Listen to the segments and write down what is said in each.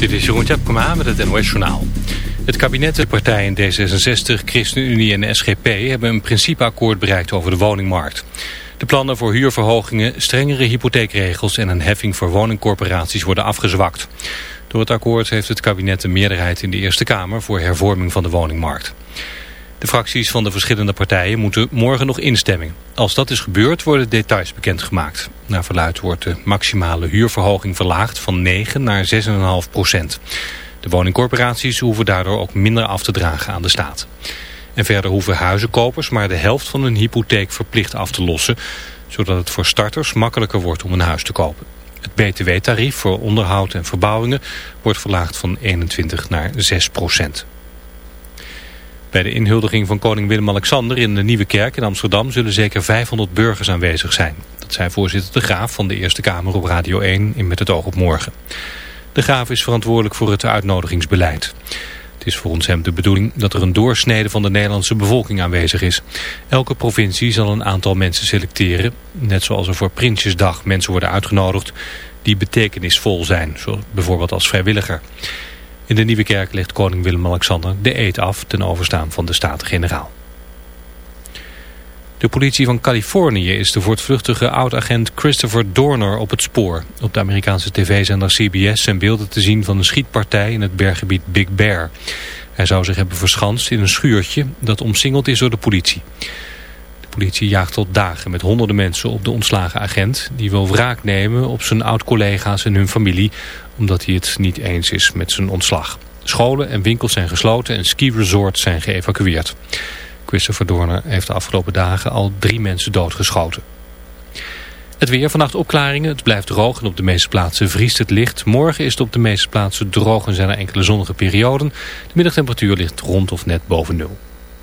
Dit is Jeroen Tjepkema met het NOS Journaal. Het kabinet, de partijen D66, ChristenUnie en SGP... hebben een principeakkoord bereikt over de woningmarkt. De plannen voor huurverhogingen, strengere hypotheekregels... en een heffing voor woningcorporaties worden afgezwakt. Door het akkoord heeft het kabinet een meerderheid in de Eerste Kamer... voor hervorming van de woningmarkt. De fracties van de verschillende partijen moeten morgen nog instemmen. Als dat is gebeurd worden details bekendgemaakt. Naar verluid wordt de maximale huurverhoging verlaagd van 9 naar 6,5 procent. De woningcorporaties hoeven daardoor ook minder af te dragen aan de staat. En verder hoeven huizenkopers maar de helft van hun hypotheek verplicht af te lossen... zodat het voor starters makkelijker wordt om een huis te kopen. Het btw-tarief voor onderhoud en verbouwingen wordt verlaagd van 21 naar 6 procent. Bij de inhuldiging van koning Willem-Alexander in de Nieuwe Kerk in Amsterdam zullen zeker 500 burgers aanwezig zijn. Dat zei voorzitter De Graaf van de Eerste Kamer op Radio 1 in Met het oog op morgen. De Graaf is verantwoordelijk voor het uitnodigingsbeleid. Het is volgens hem de bedoeling dat er een doorsnede van de Nederlandse bevolking aanwezig is. Elke provincie zal een aantal mensen selecteren, net zoals er voor Prinsjesdag mensen worden uitgenodigd die betekenisvol zijn, zoals bijvoorbeeld als vrijwilliger. In de Nieuwe Kerk legt koning Willem-Alexander de eed af ten overstaan van de Staten-Generaal. De politie van Californië is de voortvluchtige oud-agent Christopher Dorner op het spoor. Op de Amerikaanse tv-zender CBS zijn beelden te zien van een schietpartij in het berggebied Big Bear. Hij zou zich hebben verschanst in een schuurtje dat omsingeld is door de politie. Politie jaagt tot dagen met honderden mensen op de ontslagen agent... die wil wraak nemen op zijn oud-collega's en hun familie... omdat hij het niet eens is met zijn ontslag. Scholen en winkels zijn gesloten en ski-resorts zijn geëvacueerd. Christopher Dorner heeft de afgelopen dagen al drie mensen doodgeschoten. Het weer, vannacht opklaringen, het blijft droog en op de meeste plaatsen vriest het licht. Morgen is het op de meeste plaatsen droog en zijn er enkele zonnige perioden. De middagtemperatuur ligt rond of net boven nul.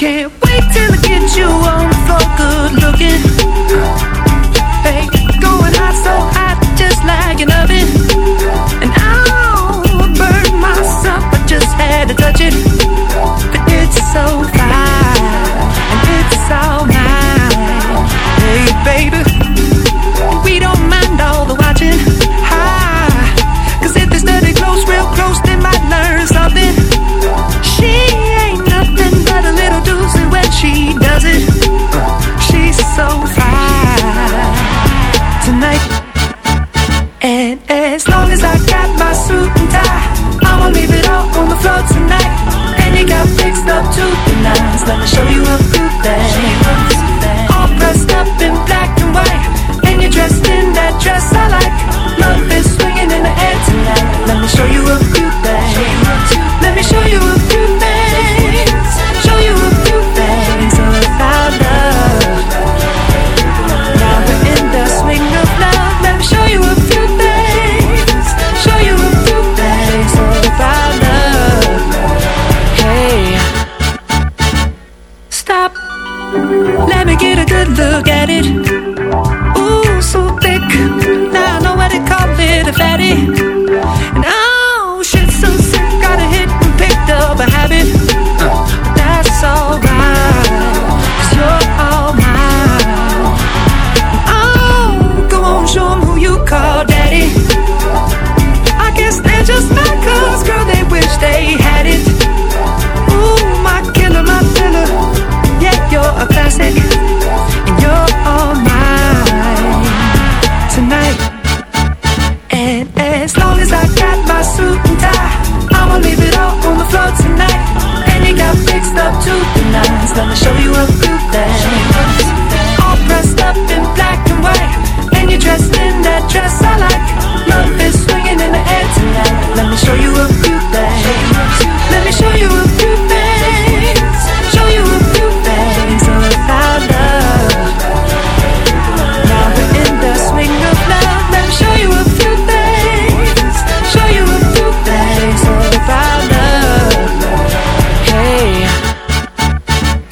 Can't wait till I get you on the good looking. suit and tie. I'ma leave it all on the floor tonight. And you got fixed up to the nines. Let me show you a good thing. All dressed up in black and white. And you're dressed in that dress I like. Love is swinging in the air tonight. Let me show you a good thing. Let me show you a good show you up.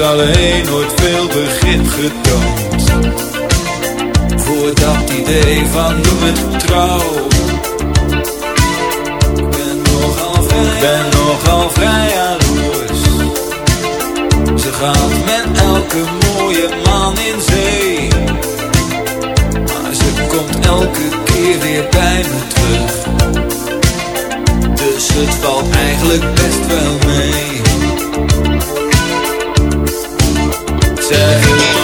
Alleen nooit veel begrip getoond. Voor dat idee van doe met trouw. Ik ben nogal vrij, ben nogal vrij Ze gaat met elke mooie man in zee. Maar ze komt elke keer weer bij me terug. Dus het valt eigenlijk best wel mee Zeg